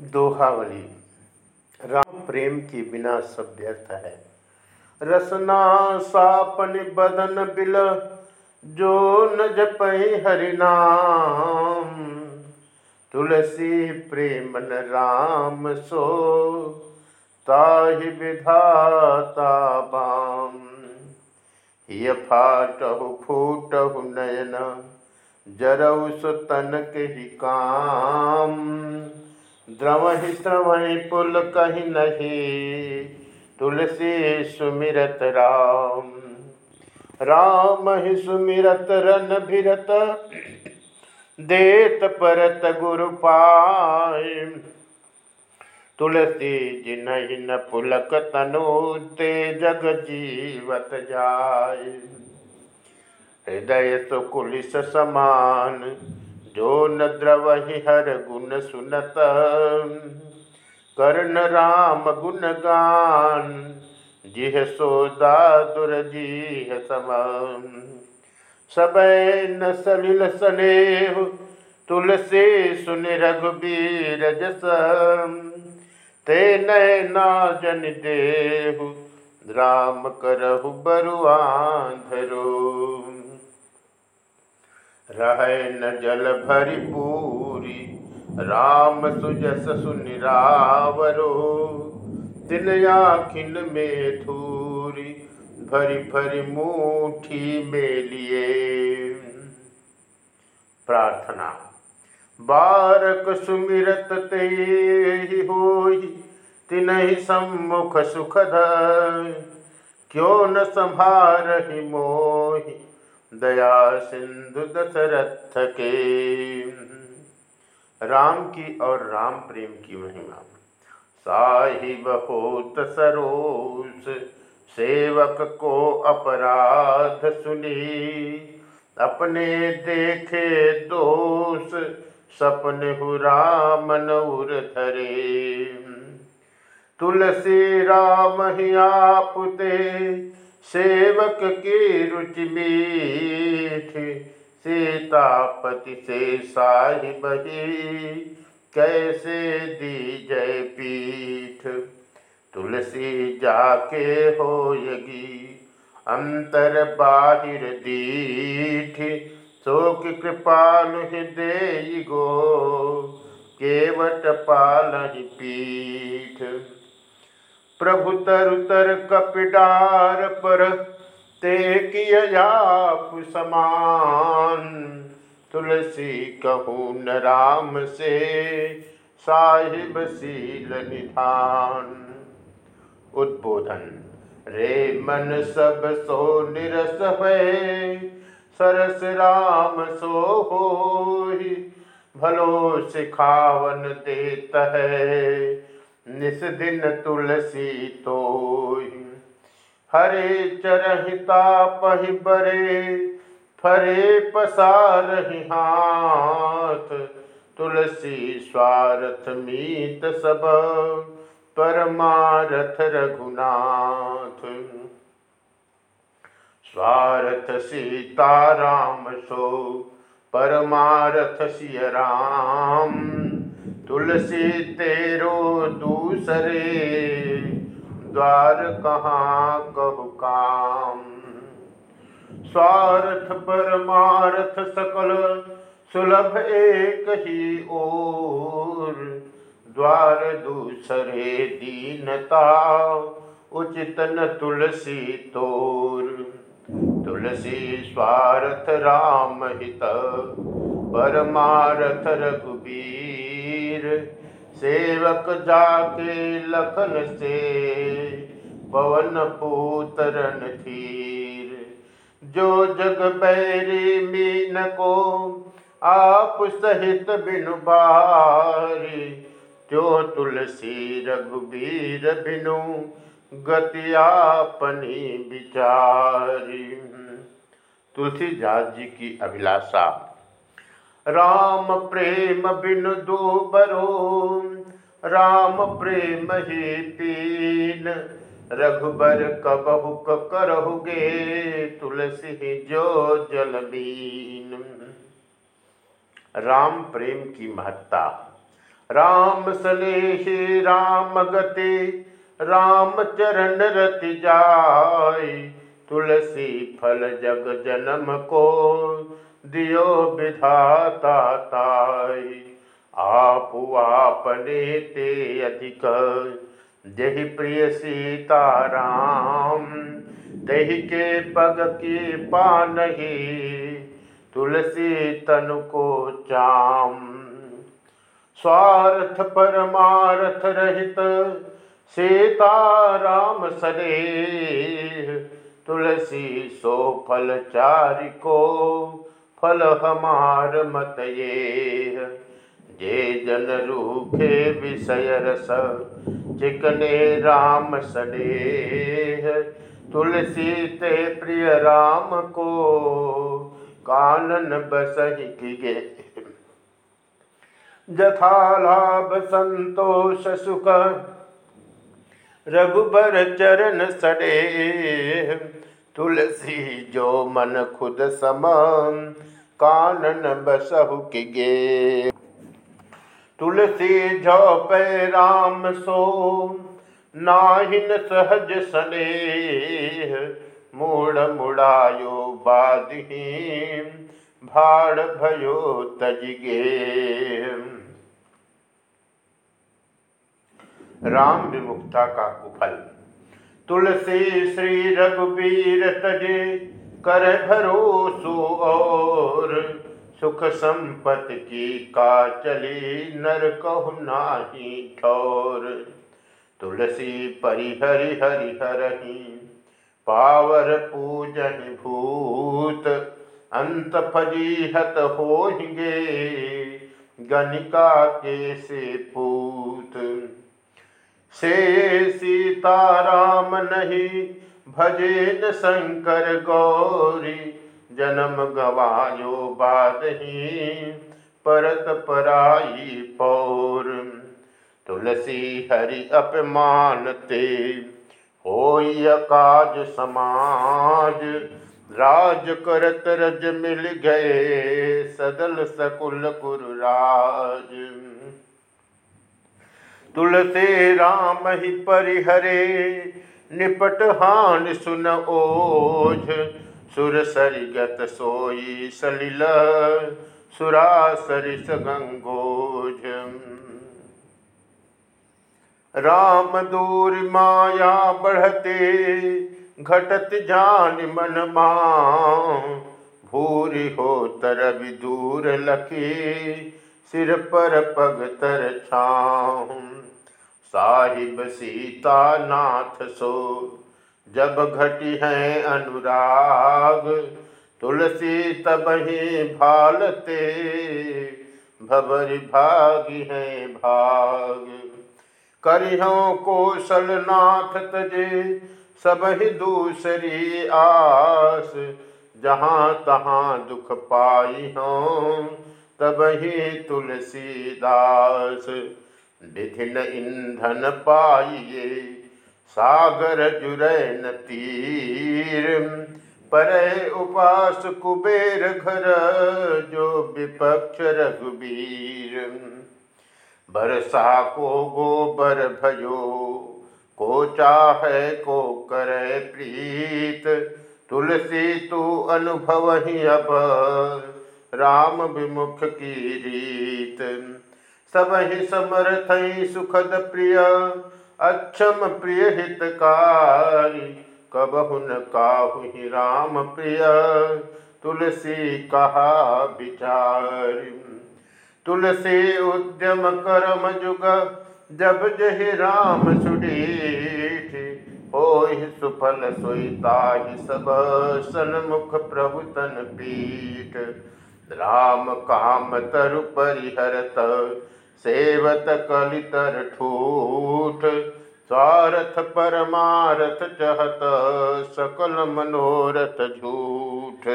दोहावली। राम प्रेम की बिना व्यर्थ है। रसना, सापन, बदन, बिल, जो न जपई हरिनाम तुलसी प्रेमन राम सो, ताहि विधाता बाम। ये फाटहु, फूटहु, नयन जरऊ सुतन के ही काम। द्रवहि श्रवहि पुल कही नहीं तुलसी सुमिरत राम। राम ही सुमिरत रन भिरत देत परत गुरु पाय तुलसी जिनहि न पुलक तनु, ते जग जीवत जाय। हृदय सुकुलिस समान जो न द्रवहि हर गुण सुनत, कर्ण राम गुण गान, जिह सोदा दुरजीह समान सब न सलिल सनेह, तुलसी सुन रघुबीर जस। ते नैना जन देहु, राम करहु बरुआंधरो। रह न जल भरी पूरी, राम सुजस सुनिरावरो। दिन आखिन में धूरी, भरी भरी मुठी में लिए प्रार्थना, बारक सुमिरत ते ही होई, तिनहि सम्मुख सुखद क्यों न संभारहि मोहि दया सिंधु दशरथ के राम की और राम प्रेम की महिमा। साहिब होत सरोस सेवक को अपराध सुनी। अपने देखे दोष, सपन राम नौर धरे। तुलसी राम ही आपते सेवक की रुचि मीठ, सीतापति से साहिब कैसे दी जय पीठ? तुलसी जाके हो यगी अंतर बाहिर दीठ। शोक कृपाल दे गो केवट पाल पीठ। प्रभु तरु तर कपिडार पर, ते कियाप समान। तुलसी कहूँ न राम से, साहिब सील निधान। उद्बोधन, रे मन सब सो निरस है, सरस राम सो हो भलो सिखावन देत है। निस दिन तुलसी तो हरे चरहिता पहि बरे, फरे पसार हाथ। तुलसी स्वार्थ मीत सब, परमारथ रघुनाथ। स्वार्थ सीता राम सो, परमारथ सिय राम। तुलसी तेरो दूसरे, द्वार कहाँ कहु काम? स्वार्थ परमार्थ सकल, सुलभ एक ही ओर। द्वार दूसरे दीनता, उचित न तुलसी तोर। तुलसी स्वार्थ राम हित, परमारथ रघुबीर। सेवक जाके लखन से पवन पूतरन थीर जो जग बैरी मीन को आप सहित बिनु बारी, जो तुलसी रघुबीर बिनु गति आपनी विचारी। तुलसीदास जी की अभिलाषा। राम प्रेम बिन दो बरो। राम प्रेम ही तीन। रघुबर कबहुक करहुगे तुलसी जो जलबीन राम प्रेम की महत्ता। राम सलेहि राम गति, राम चरण रति जाय। तुलसी फल जग जन्म को दियो विधाता ताई। आप आपने ते अधिक। जहि प्रिय सीताराम दही के पग की पानही तुलसी तनु को चाम। स्वार्थ परमार्थ रहित सीताराम सरे तुलसी सो फल चारि को फल हमार मत ये जे जन रूखे विषय रस, चिकने राम सने तुलसी ते प्रिय राम को, कानन बसहि गे जथा लाभ संतोष सुख, रघुबर चरण सड़े तुलसी जो मन खुद सम कानन बसहु गे। तुलसी जो पे राम सो, नाहिन सहज सने मूड मुड़ायो बादही भाड़ भयो तजगे राम विमुक्ता का कुफल। तुलसी श्री रघुबीर तजे कर भरोसो और सुख संपत्ति की का चली नर कहु नाही ठोर। तुलसी परिहरि हरि हरही, पावर पूजन भूत, अंत फजीहत होंगे गणिका के से पूत। से सीता राम नहीं, भजे शंकर गौरी, जन्म गवायो बाद ही, परत पराई पौर। तुलसी हरि अपमानते हो काज समाज, राज करत रज मिल गए, सदल सकुल कुरुराज तुलसी राम ही परिहरे, निपट हान सुन ओझ। सुर सरिगत सोई सलिल सुरा सरिस गंगोझ राम दूर माया बढ़ते, घटत जान मन भूरी हो तर दूर लखे सिर पर पग तर साहिब सीता नाथ सो, जब घटी है अनुराग, तुलसी तब ही भालते, भवर भागी है भाग। करियों कौशल नाथ तजे, सब ही दूसरी आस, जहाँ तहाँ दुख पाई हो। तब ही तुलसीदास विधिन ईंधन पाइये सागर जुरैन तीर। पर उपास कुबेर घर, जो विपक्ष रघुबीर। बरसा को गोबर भयो, को चाहे को करे प्रीत। तुलसी तू अनुभव ही अब। राम विमुख की रीत। सब ही समर्थ सुखद प्रिय, अक्षम प्रिय हितकारी। कब हुन काहु राम प्रिय, तुलसी कहा विचार। तुलसी उद्यम करम जुग, जब जहि राम सुडीठ। हो सुफल सोईता सब सन्मुख प्रभु तन पीठ। राम काम तरु परिहरत सेवत कलितर ठूठ। स्वारथ परमारथ चहत सकल मनोरथ झूठ।